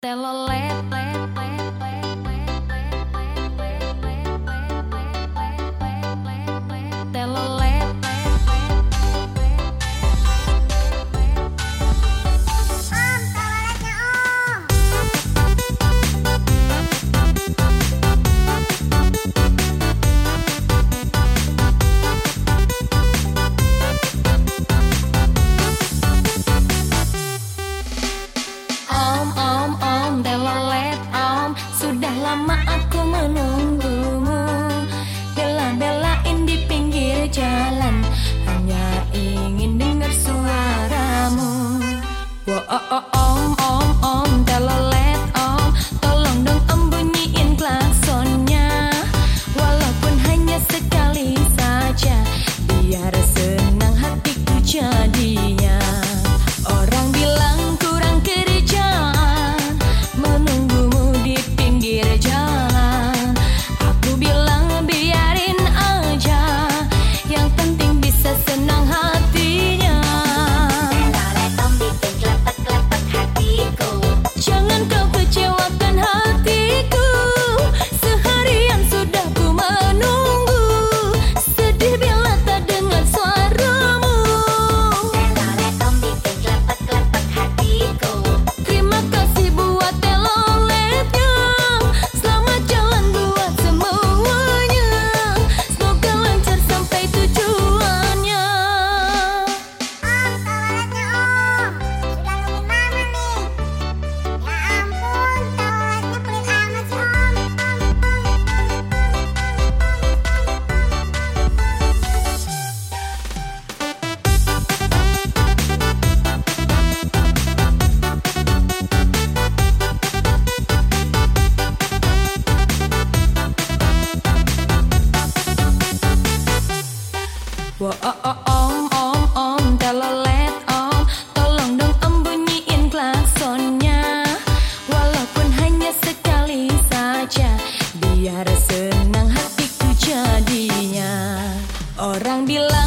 Telolet, let, lama aku menunggumu Bela-belain di pinggir jalan Hanya ingin dengar suaramu oh, oh, oh. Oh, oh, oh, oh, oh om, om, om, telolet, om Tolong dong om bunyiin klaksonnya. Walaupun hanya sekali saja Biar senang hatiku jadinya. Orang bilang